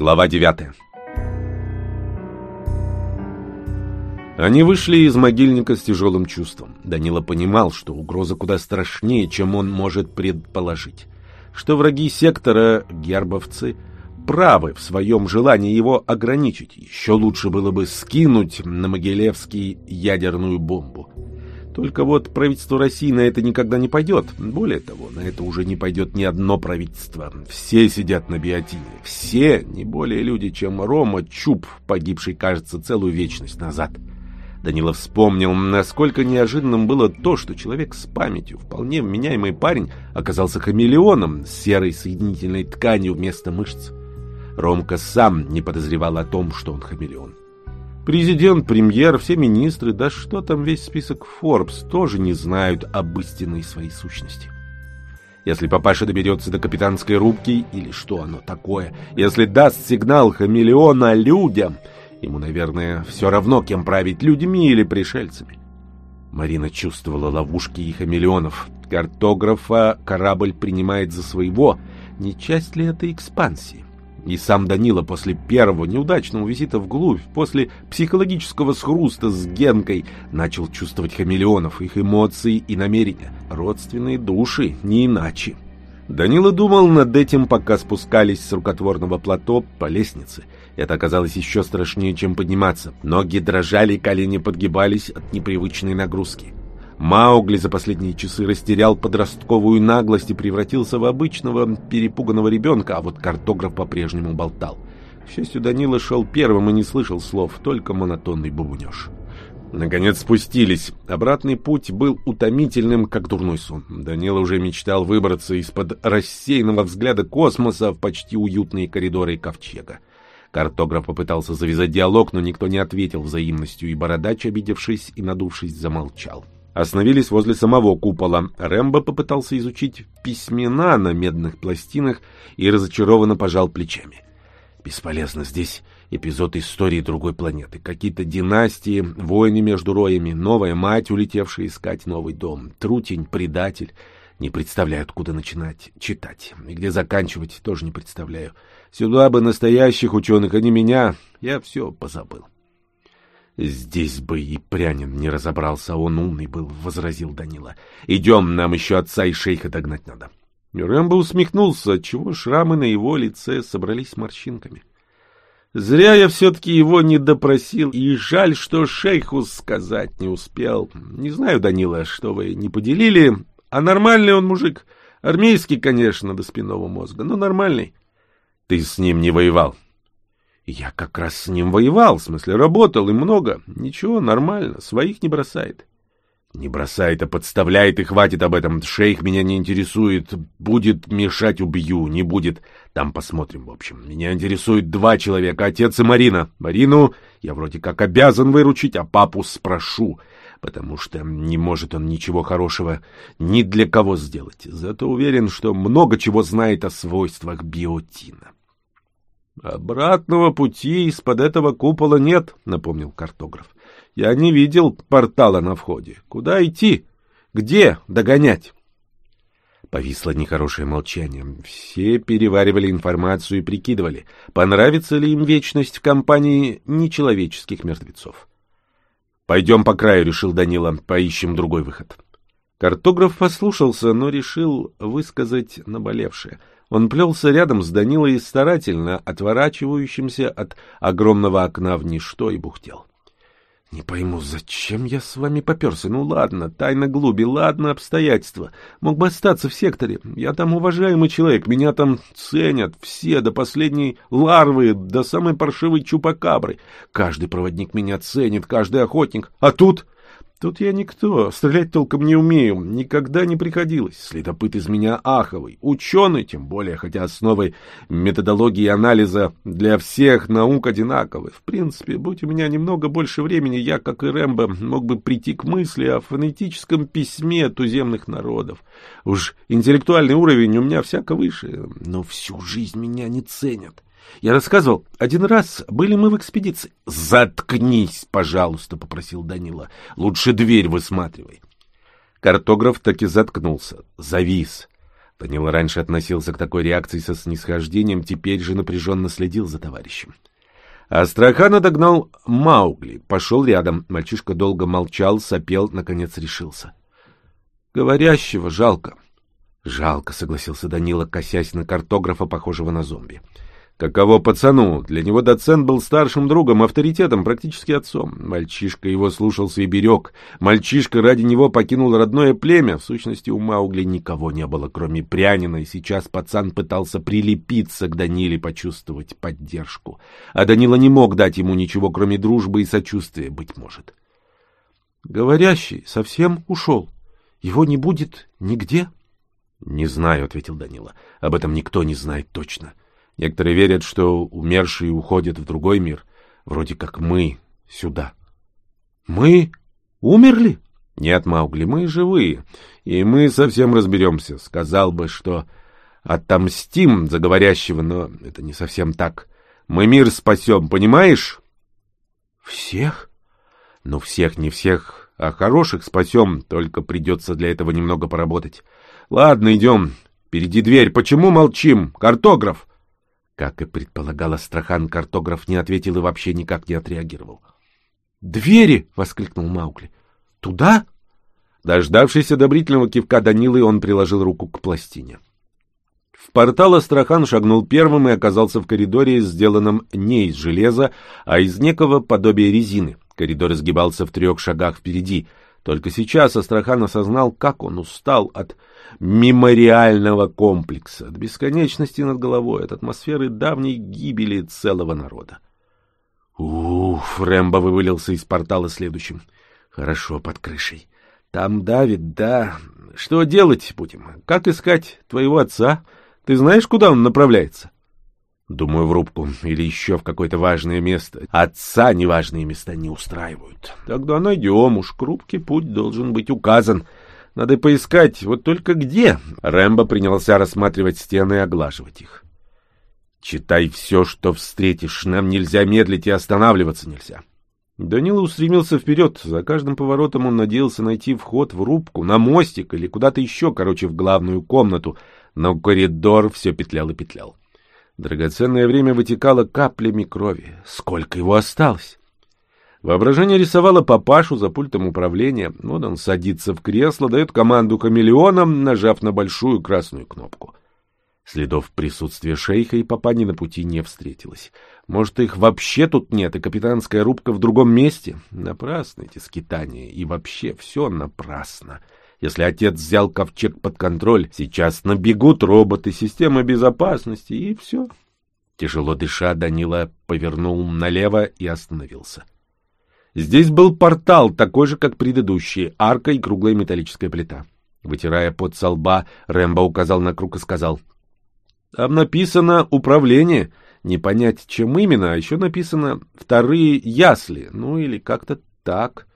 Глава 9 Они вышли из могильника с тяжелым чувством. Данила понимал, что угроза куда страшнее, чем он может предположить. Что враги сектора, гербовцы, правы в своем желании его ограничить. Еще лучше было бы скинуть на Могилевский ядерную бомбу. Только вот правительство России на это никогда не пойдет. Более того, на это уже не пойдет ни одно правительство. Все сидят на биотине. Все не более люди, чем Рома Чуб, погибший, кажется, целую вечность назад. Данила вспомнил, насколько неожиданным было то, что человек с памятью, вполне вменяемый парень, оказался хамелеоном с серой соединительной тканью вместо мышц. Ромка сам не подозревал о том, что он хамелеон. Президент, премьер, все министры, да что там весь список Forbes, тоже не знают об истинной своей сущности. Если папаша доберется до капитанской рубки, или что оно такое, если даст сигнал хамелеона людям, ему, наверное, все равно, кем править, людьми или пришельцами. Марина чувствовала ловушки и хамелеонов. Картографа корабль принимает за своего. Не часть ли это экспансии? И сам Данила после первого неудачного визита вглубь, после психологического схруста с Генкой, начал чувствовать хамелеонов, их эмоции и намерения. Родственные души, не иначе. Данила думал над этим, пока спускались с рукотворного плато по лестнице. Это оказалось еще страшнее, чем подниматься. Ноги дрожали, колени подгибались от непривычной нагрузки. Маугли за последние часы растерял подростковую наглость и превратился в обычного перепуганного ребенка, а вот картограф по-прежнему болтал. К счастью, Данила шел первым и не слышал слов, только монотонный бубнеж. Наконец спустились. Обратный путь был утомительным, как дурной сон. Данила уже мечтал выбраться из-под рассеянного взгляда космоса в почти уютные коридоры ковчега. Картограф попытался завязать диалог, но никто не ответил взаимностью, и бородач, обидевшись и надувшись, замолчал. Остановились возле самого купола. Рэмбо попытался изучить письмена на медных пластинах и разочарованно пожал плечами. Бесполезно здесь эпизод истории другой планеты. Какие-то династии, войны между роями, новая мать, улетевшая искать новый дом, трутень, предатель. Не представляю, откуда начинать читать. И где заканчивать, тоже не представляю. Сюда бы настоящих ученых, а не меня. Я все позабыл. «Здесь бы и прянин не разобрался, он умный был», — возразил Данила. «Идем, нам еще отца и шейха догнать надо». Рэмбо усмехнулся, отчего шрамы на его лице собрались морщинками. Зря я все-таки его не допросил, и жаль, что шейху сказать не успел. Не знаю, Данила, что вы не поделили, а нормальный он мужик. Армейский, конечно, до спинного мозга, но нормальный. Ты с ним не воевал, я как раз с ним воевал, в смысле работал и много. Ничего, нормально, своих не бросает. Не бросает, а подставляет, и хватит об этом. Шейх меня не интересует. Будет мешать, убью. Не будет. Там посмотрим, в общем. Меня интересует два человека, отец и Марина. Марину я вроде как обязан выручить, а папу спрошу, потому что не может он ничего хорошего ни для кого сделать. Зато уверен, что много чего знает о свойствах биотина. «Обратного пути из-под этого купола нет», — напомнил картограф. «Я не видел портала на входе. Куда идти? Где догонять?» Повисло нехорошее молчание. Все переваривали информацию и прикидывали, понравится ли им вечность в компании нечеловеческих мертвецов. «Пойдем по краю», — решил Данила, — «поищем другой выход». Картограф послушался, но решил высказать наболевшее — он плелся рядом с Данилой старательно, отворачивающимся от огромного окна в ничто, и бухтел. — Не пойму, зачем я с вами поперся? Ну ладно, тайна глуби, ладно, обстоятельства. Мог бы остаться в секторе. Я там уважаемый человек, меня там ценят все, до последней ларвы, до самой паршивой чупакабры. Каждый проводник меня ценит, каждый охотник. А тут... Тут я никто, стрелять толком не умею, никогда не приходилось. Следопыт из меня аховый, ученый, тем более, хотя основы методологии анализа для всех наук одинаковы. В принципе, будь у меня немного больше времени, я, как и Рэмбо, мог бы прийти к мысли о фонетическом письме туземных народов. Уж интеллектуальный уровень у меня всяко выше, но всю жизнь меня не ценят. Я рассказывал, один раз были мы в экспедиции. «Заткнись, пожалуйста», — попросил Данила. «Лучше дверь высматривай». Картограф таки заткнулся, завис. Данила раньше относился к такой реакции со снисхождением, теперь же напряженно следил за товарищем. Астрахана догнал Маугли, пошел рядом. Мальчишка долго молчал, сопел, наконец решился. Говорящего жалко. Жалко, согласился Данила, косясь на картографа, похожего на зомби. Каково пацану? Для него доцент был старшим другом, авторитетом, практически отцом. Мальчишка его слушался и берег. Мальчишка ради него покинул родное племя. В сущности, у Маугли никого не было, кроме Прянина, и сейчас пацан пытался прилепиться к Даниле, почувствовать поддержку. А Данила не мог дать ему ничего, кроме дружбы и сочувствия, быть может. Говорящий совсем ушел. Его не будет нигде? — Не знаю, — ответил Данила. — Об этом никто не знает точно. — Некоторые верят, что умершие уходят в другой мир, вроде как мы сюда. Мы умерли? Нет, Маугли, мы живые, и мы совсем разберемся. Сказал бы, что отомстим за говорящего, но это не совсем так. Мы мир спасем, понимаешь? Всех? Ну, всех, не всех, а хороших спасем, только придется для этого немного поработать. Ладно, идем. Впереди дверь. Почему молчим? Картограф! Как и предполагал Астрахан, картограф не ответил и вообще никак не отреагировал. «Двери!» — воскликнул Маугли. «Туда?» Дождавшись одобрительного кивка Данилы, он приложил руку к пластине. В портал Астрахан шагнул первым и оказался в коридоре, сделанном не из железа, а из некого подобия резины. Коридор изгибался в трех шагах впереди. Только сейчас Астрахан осознал, как он устал от мемориального комплекса, от бесконечности над головой, от атмосферы давней гибели целого народа. Уф, Рэмбо вывалился из портала следующим. Хорошо, под крышей. Там давит, да. Что делать будем? Как искать твоего отца? Ты знаешь, куда он направляется? Думаю, в рубку или еще в какое-то важное место. Отца неважные места не устраивают. Тогда найдем, уж к рубке путь должен быть указан. Надо поискать, вот только где? Рэмбо принялся рассматривать стены и оглаживать их. Читай все, что встретишь. Нам нельзя медлить и останавливаться нельзя. Данила устремился вперед. За каждым поворотом он надеялся найти вход в рубку, на мостик или куда-то еще, короче, в главную комнату. Но коридор все петлял и петлял. Драгоценное время вытекало каплями крови. Сколько его осталось? Воображение рисовало папашу за пультом управления. Вот он садится в кресло, дает команду хамелеонам, нажав на большую красную кнопку. Следов присутствия шейха и папани на пути не встретилось. Может, их вообще тут нет, и капитанская рубка в другом месте? Напрасно эти скитания, и вообще все напрасно. Если отец взял ковчег под контроль, сейчас набегут роботы, система безопасности, и все. Тяжело дыша, Данила повернул налево и остановился. Здесь был портал, такой же, как предыдущий, арка и круглая металлическая плита. Вытирая пот со лба, Рэмбо указал на круг и сказал. «Там написано «управление». Не понять, чем именно, а еще написано «вторые ясли», ну или как-то так».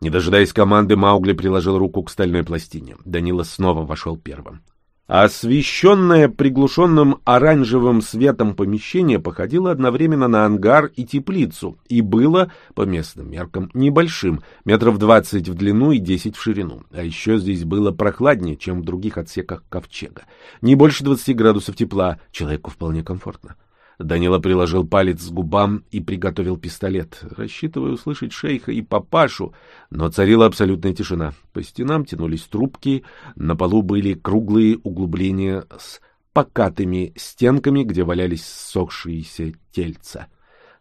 Не дожидаясь команды, Маугли приложил руку к стальной пластине. Данила снова вошел первым. Освещенное приглушенным оранжевым светом помещение походило одновременно на ангар и теплицу и было, по местным меркам, небольшим, метров двадцать в длину и десять в ширину. А еще здесь было прохладнее, чем в других отсеках ковчега. Не больше двадцати градусов тепла, человеку вполне комфортно. Данила приложил палец к губам и приготовил пистолет, рассчитывая услышать шейха и папашу, но царила абсолютная тишина. По стенам тянулись трубки, на полу были круглые углубления с покатыми стенками, где валялись сохшиеся тельца.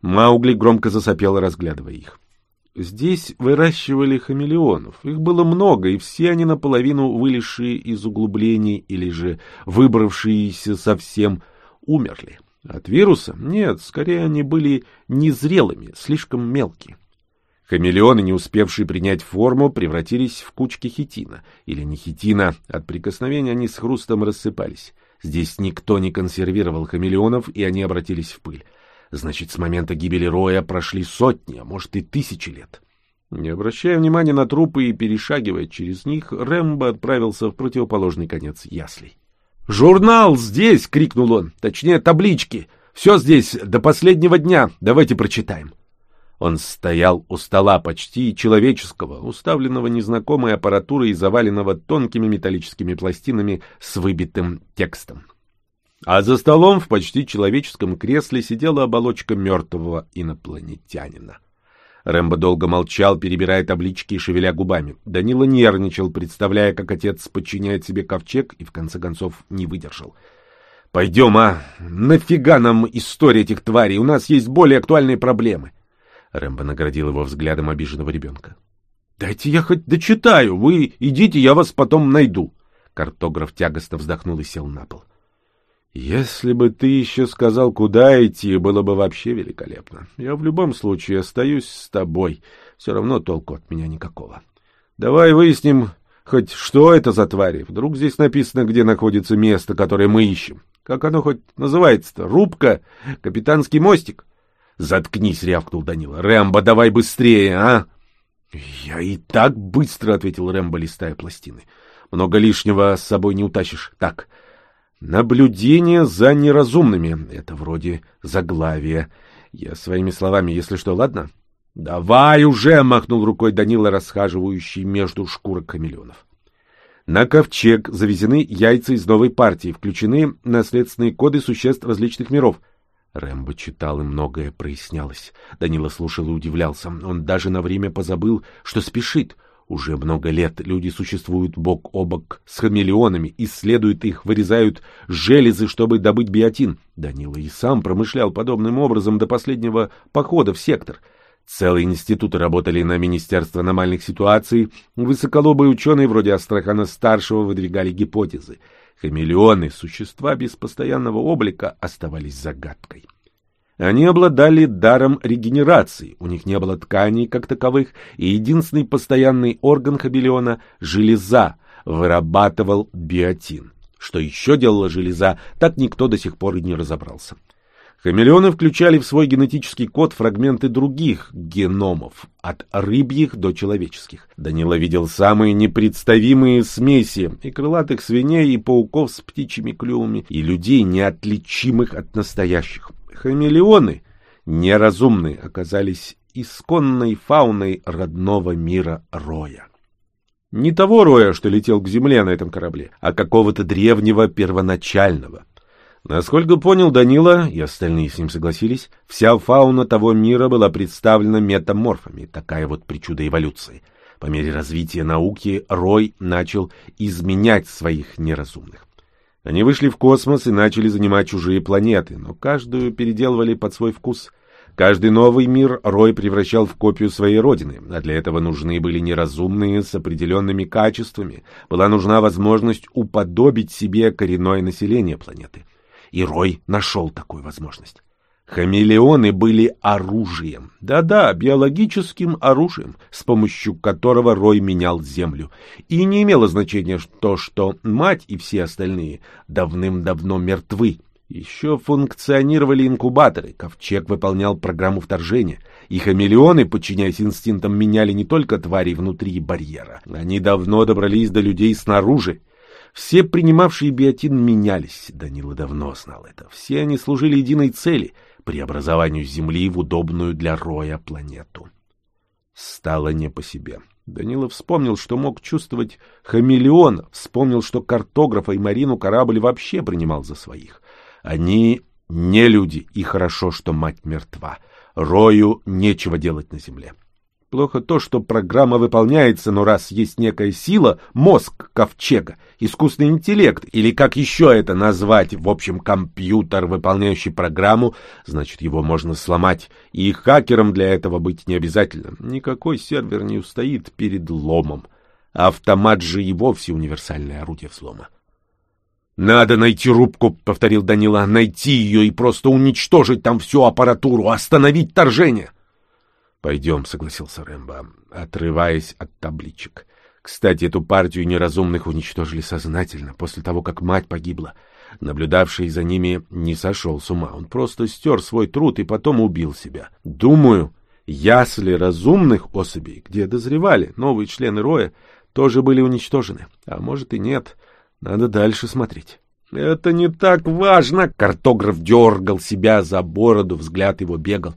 Маугли громко засопел, разглядывая их. Здесь выращивали хамелеонов. Их было много, и все они наполовину вылезшие из углублений или же выбравшиеся совсем умерли. От вируса? Нет, скорее они были незрелыми, слишком мелкие. Хамелеоны, не успевшие принять форму, превратились в кучки хитина. Или не хитина, от прикосновения они с хрустом рассыпались. Здесь никто не консервировал хамелеонов, и они обратились в пыль. Значит, с момента гибели Роя прошли сотни, а может и тысячи лет. Не обращая внимания на трупы и перешагивая через них, Рэмбо отправился в противоположный конец яслей. «Журнал здесь!» — крикнул он. «Точнее, таблички. Все здесь до последнего дня. Давайте прочитаем». Он стоял у стола почти человеческого, уставленного незнакомой аппаратурой и заваленного тонкими металлическими пластинами с выбитым текстом. А за столом в почти человеческом кресле сидела оболочка мертвого инопланетянина. Рэмбо долго молчал, перебирая таблички и шевеля губами. Данила нервничал, представляя, как отец подчиняет себе ковчег, и в конце концов не выдержал. «Пойдем, а! Нафига нам история этих тварей? У нас есть более актуальные проблемы!» Рэмбо наградил его взглядом обиженного ребенка. «Дайте я хоть дочитаю. Вы идите, я вас потом найду». Картограф тягостно вздохнул и сел на пол. «Если бы ты еще сказал, куда идти, было бы вообще великолепно. Я в любом случае остаюсь с тобой. Все равно толку от меня никакого. Давай выясним, хоть что это за твари. Вдруг здесь написано, где находится место, которое мы ищем. Как оно хоть называется-то? Рубка? Капитанский мостик?» «Заткнись!» — рявкнул Данила. «Рэмбо, давай быстрее, а!» «Я и так быстро!» — ответил Рэмбо, листая пластины. «Много лишнего с собой не утащишь. Так, наблюдение за неразумными. Это вроде заглавия. Я своими словами, если что, ладно?» «Давай уже!» — махнул рукой Данила, расхаживающий между шкурок хамелеонов. На ковчег завезены яйца из новой партии, включены наследственные коды существ различных миров — Рэмбо читал, и многое прояснялось. Данила слушал и удивлялся. Он даже на время позабыл, что спешит. Уже много лет люди существуют бок о бок с хамелеонами, исследуют их, вырезают железы, чтобы добыть биотин. Данила и сам промышлял подобным образом до последнего похода в сектор. Целые институты работали на Министерство аномальных ситуаций, высоколобые ученые вроде Астрахана-старшего выдвигали гипотезы. Хамелеоны, существа без постоянного облика, оставались загадкой. Они обладали даром регенерации, у них не было тканей как таковых, и единственный постоянный орган хамелеона — железа — вырабатывал биотин. Что еще делала железа, так никто до сих пор и не разобрался. Хамелеоны включали в свой генетический код фрагменты других геномов, от рыбьих до человеческих. Данила видел самые непредставимые смеси и крылатых свиней, и пауков с птичьими клювами, и людей, неотличимых от настоящих. Хамелеоны, неразумные, оказались исконной фауной родного мира Роя. Не того Роя, что летел к земле на этом корабле, а какого-то древнего первоначального. Насколько понял Данила, и остальные с ним согласились, вся фауна того мира была представлена метаморфами, такая вот причуда эволюции. По мере развития науки Рой начал изменять своих неразумных. Они вышли в космос и начали занимать чужие планеты, но каждую переделывали под свой вкус. Каждый новый мир Рой превращал в копию своей родины, а для этого нужны были неразумные с определенными качествами, была нужна возможность уподобить себе коренное население планеты и Рой нашел такую возможность. Хамелеоны были оружием, да-да, биологическим оружием, с помощью которого Рой менял Землю. И не имело значения то, что мать и все остальные давным-давно мертвы. Еще функционировали инкубаторы, Ковчег выполнял программу вторжения, и хамелеоны, подчиняясь инстинктам, меняли не только твари внутри барьера. Они давно добрались до людей снаружи, все принимавшие биотин менялись, Данила давно знал это. Все они служили единой цели — преобразованию Земли в удобную для Роя планету. Стало не по себе. Данила вспомнил, что мог чувствовать хамелеон, вспомнил, что картографа и Марину корабль вообще принимал за своих. Они не люди, и хорошо, что мать мертва. Рою нечего делать на земле. Плохо то, что программа выполняется, но раз есть некая сила, мозг ковчега, искусственный интеллект, или как еще это назвать, в общем, компьютер, выполняющий программу, значит, его можно сломать, и хакером для этого быть не обязательно. Никакой сервер не устоит перед ломом. Автомат же и вовсе универсальное орудие взлома. «Надо найти рубку», — повторил Данила, — «найти ее и просто уничтожить там всю аппаратуру, остановить торжение». «Пойдем», — согласился Рэмбо, отрываясь от табличек. «Кстати, эту партию неразумных уничтожили сознательно, после того, как мать погибла. Наблюдавший за ними не сошел с ума, он просто стер свой труд и потом убил себя. Думаю, ясли разумных особей, где дозревали новые члены роя, тоже были уничтожены. А может и нет, надо дальше смотреть». «Это не так важно!» — картограф дергал себя за бороду, взгляд его бегал.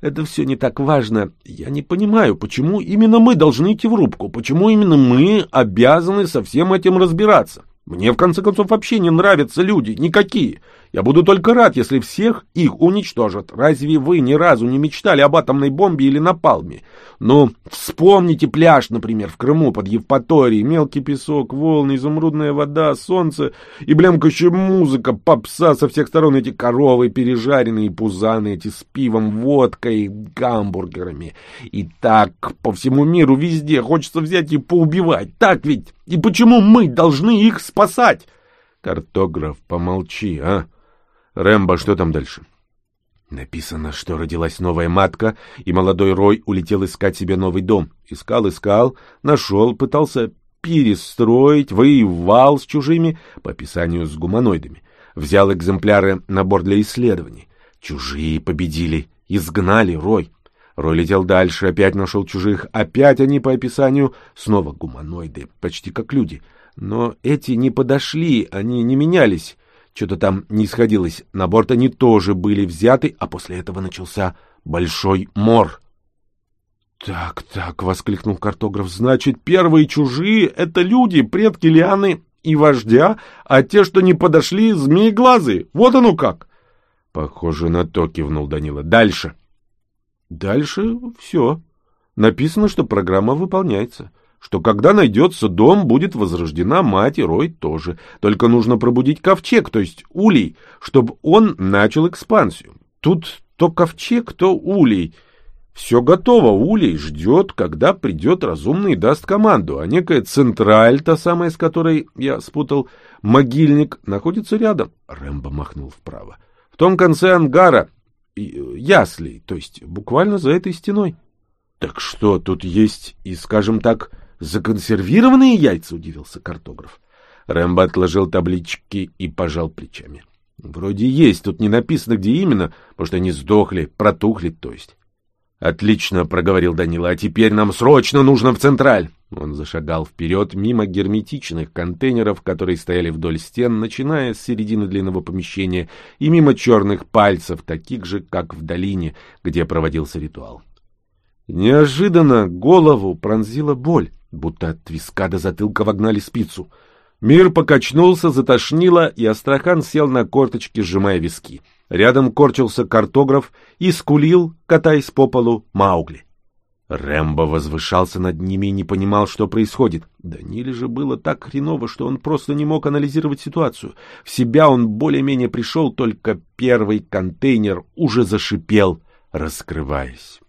Это все не так важно. Я не понимаю, почему именно мы должны идти в рубку, почему именно мы обязаны со всем этим разбираться. Мне, в конце концов, вообще не нравятся люди, никакие. Я буду только рад, если всех их уничтожат. Разве вы ни разу не мечтали об атомной бомбе или напалме? Ну, вспомните пляж, например, в Крыму под Евпаторией. Мелкий песок, волны, изумрудная вода, солнце и блямкающая музыка, попса со всех сторон, эти коровы пережаренные, пузаны, эти с пивом, водкой, гамбургерами. И так по всему миру везде хочется взять и поубивать. Так ведь? И почему мы должны их спасать? Картограф, помолчи, а? Рэмбо, что там дальше? Написано, что родилась новая матка, и молодой Рой улетел искать себе новый дом. Искал, искал, нашел, пытался перестроить, воевал с чужими, по описанию с гуманоидами. Взял экземпляры на борт для исследований. Чужие победили, изгнали Рой. Рой летел дальше, опять нашел чужих, опять они по описанию снова гуманоиды, почти как люди. Но эти не подошли, они не менялись. Что-то там не сходилось. На борт они тоже были взяты, а после этого начался большой мор. «Так, так», — воскликнул картограф, — «значит, первые чужие — это люди, предки Лианы и вождя, а те, что не подошли, — змееглазые. Вот оно как!» «Похоже на то», — кивнул Данила. «Дальше». «Дальше все. Написано, что программа выполняется что когда найдется дом, будет возрождена мать и Рой тоже. Только нужно пробудить ковчег, то есть улей, чтобы он начал экспансию. Тут то ковчег, то улей. Все готово, улей ждет, когда придет разумный и даст команду, а некая централь, та самая, с которой я спутал, могильник, находится рядом. Рэмбо махнул вправо. В том конце ангара, яслей, то есть буквально за этой стеной. Так что тут есть и, скажем так, Законсервированные яйца, удивился картограф. Рэмбо отложил таблички и пожал плечами. Вроде есть, тут не написано, где именно, потому что они сдохли, протухли, то есть. Отлично, проговорил Данила, а теперь нам срочно нужно в Централь. Он зашагал вперед мимо герметичных контейнеров, которые стояли вдоль стен, начиная с середины длинного помещения, и мимо черных пальцев, таких же, как в долине, где проводился ритуал. Неожиданно голову пронзила боль будто от виска до затылка вогнали спицу. Мир покачнулся, затошнило, и Астрахан сел на корточки, сжимая виски. Рядом корчился картограф и скулил, катаясь по полу, Маугли. Рэмбо возвышался над ними и не понимал, что происходит. Даниле же было так хреново, что он просто не мог анализировать ситуацию. В себя он более-менее пришел, только первый контейнер уже зашипел, раскрываясь.